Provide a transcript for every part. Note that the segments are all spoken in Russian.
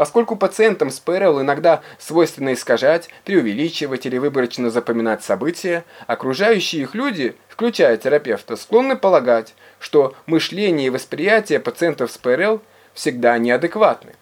Поскольку пациентам с ПРЛ иногда свойственно искажать, преувеличивать или выборочно запоминать события, окружающие их люди, включая терапевта, склонны полагать, что мышление и восприятие пациентов с ПРЛ всегда неадекватны.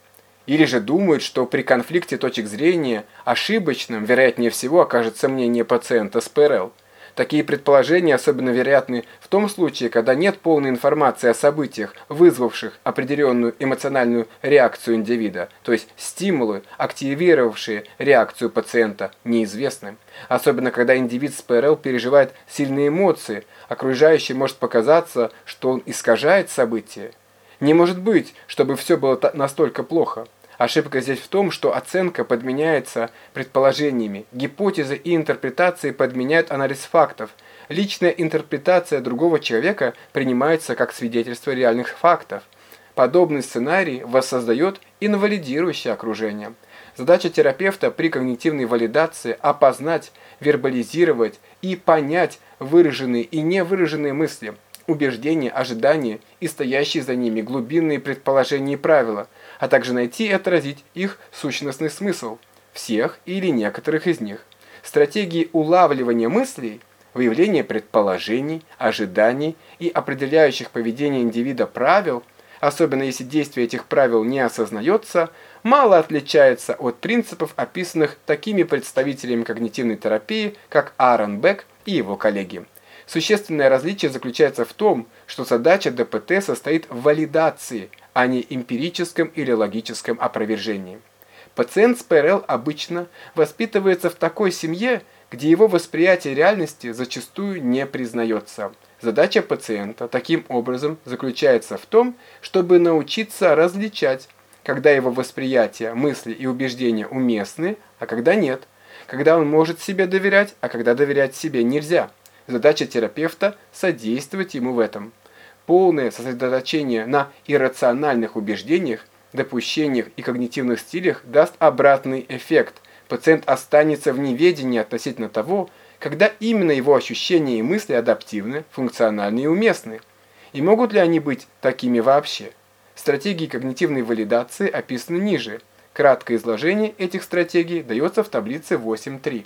Или же думают, что при конфликте точек зрения ошибочным, вероятнее всего, окажется мнение пациента с ПРЛ. Такие предположения особенно вероятны в том случае, когда нет полной информации о событиях, вызвавших определенную эмоциональную реакцию индивида, то есть стимулы, активировавшие реакцию пациента, неизвестны. Особенно когда индивид с ПРЛ переживает сильные эмоции, окружающий может показаться, что он искажает события. Не может быть, чтобы все было настолько плохо. Ошибка здесь в том, что оценка подменяется предположениями, гипотезы и интерпретации подменяют анализ фактов. Личная интерпретация другого человека принимается как свидетельство реальных фактов. Подобный сценарий воссоздает инвалидирующее окружение. Задача терапевта при когнитивной валидации – опознать, вербализировать и понять выраженные и невыраженные мысли, убеждения, ожидания и стоящие за ними глубинные предположения и правила – а также найти и отразить их сущностный смысл, всех или некоторых из них. Стратегии улавливания мыслей, выявления предположений, ожиданий и определяющих поведение индивида правил, особенно если действие этих правил не осознается, мало отличается от принципов, описанных такими представителями когнитивной терапии, как Аарон Бек и его коллеги. Существенное различие заключается в том, что задача ДПТ состоит в валидации, а не эмпирическом или логическом опровержении. Пациент с ПРЛ обычно воспитывается в такой семье, где его восприятие реальности зачастую не признается. Задача пациента таким образом заключается в том, чтобы научиться различать, когда его восприятие, мысли и убеждения уместны, а когда нет, когда он может себе доверять, а когда доверять себе нельзя. Задача терапевта – содействовать ему в этом полное сосредоточение на иррациональных убеждениях, допущениях и когнитивных стилях даст обратный эффект. Пациент останется в неведении относительно того, когда именно его ощущения и мысли адаптивны, функциональны и уместны. И могут ли они быть такими вообще? Стратегии когнитивной валидации описаны ниже. Краткое изложение этих стратегий дается в таблице 8.3.